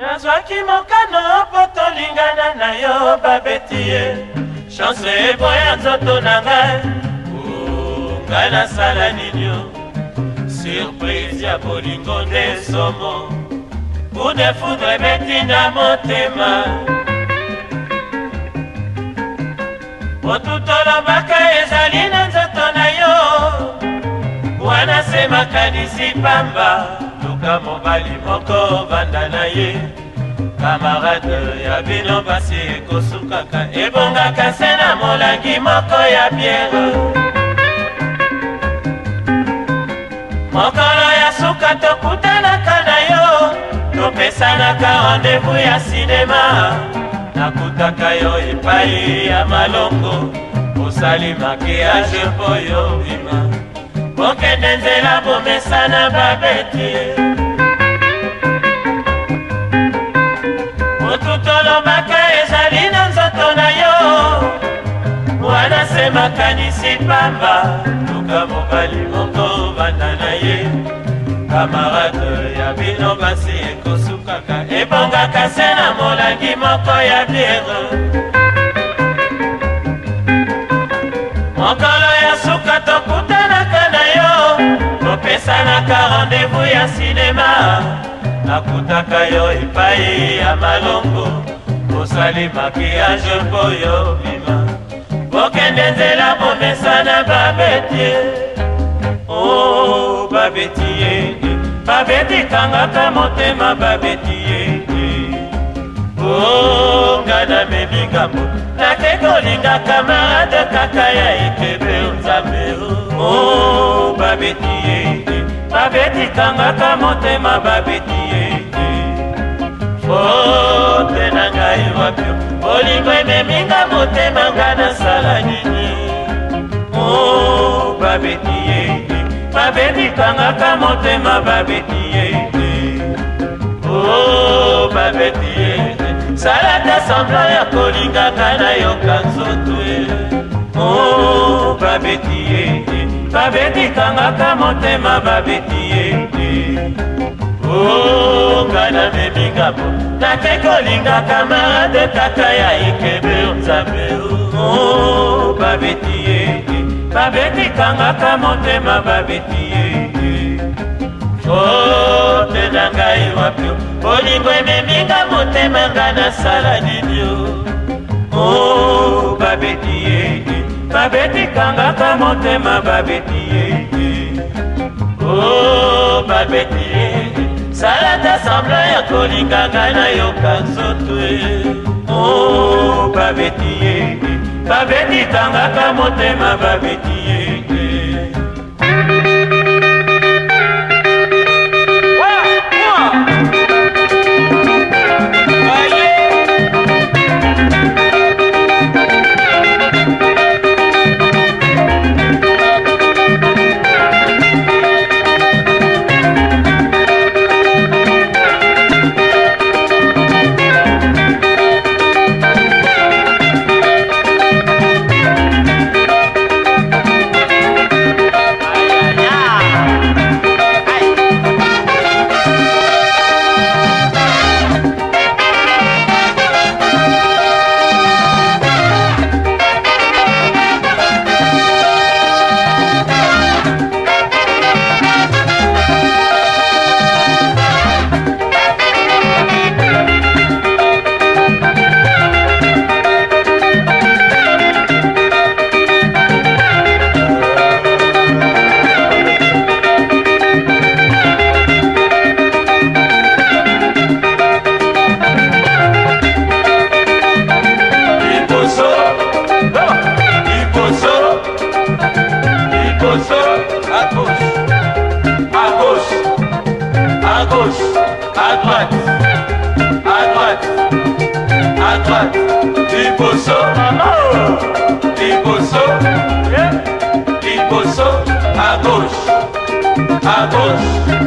nazwaki mokano mpo tolingana na yo babeti ye chanse eboya nzoto na ngai ngai nasala nini surprise ya bolingo nde somo kude fudre ebeti na motema motu tolobaka ezali na nzoto na yo wana se makanisi pamba koluka mobali moko banda na ye kamarade ya bino basi ekosukaka ebongaka se na molangi moko ya biere mokolo ya suka tokutanaka na yo topesanaka randevu ya sinema nakutaka yo epai ya malongo osali makeage mpo yo bima bokende nzela bomesana babeti nzambe makanisi pamba luka mobali moko banda na ye kamarade ya bino basi ekosukaka ebongaka se na molangi moko ya biere mokolo ya suka tokutanaka na yo topesanaka randevu ya sinema nakutaka yo epai ya malongo osali makiyage mpo yo bima okende nzela komesana babeti ye oh, o babeti ye babeti kangaka motema babeti ye o oh, nga na melikambo nake kolinga kamarade kaka ya ekebe nzambe o oh, babeti ye babeti kangaka motema babeti ye fote na ngai wapio olingo ememi motema nga nasala nini o babeti ye babebikangaka motema babeti ye o babeti ye sala te sembla ya kolingaka nayoka nzoto e o babeti ye babedikangaka motema babeti ye onga namemingabo nake kolinga kamarade kaka ya ikebe nzambe o oh, oh, babeti ye babeti kangaka motema babeti ye ote na ngai wapio bolingo ememinga motema nga nasala nini o oh, babeti ye babeti kangaka motema babeti ye o babeti salata sembla ya kolingaka nayoka nzoto e o oh, babeti ye babeti tangaka motema babeti à gauche,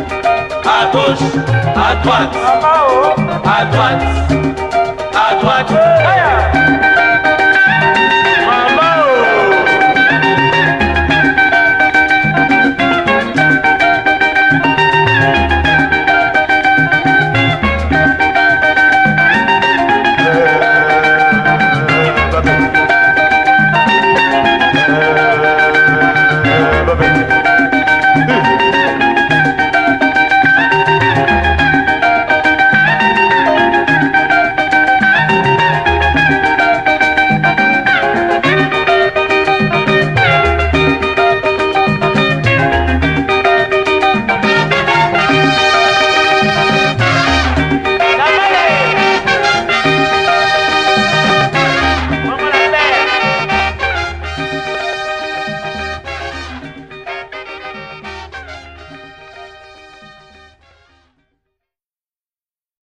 à gauche, à droite, oh. à droite, à droite. À droite.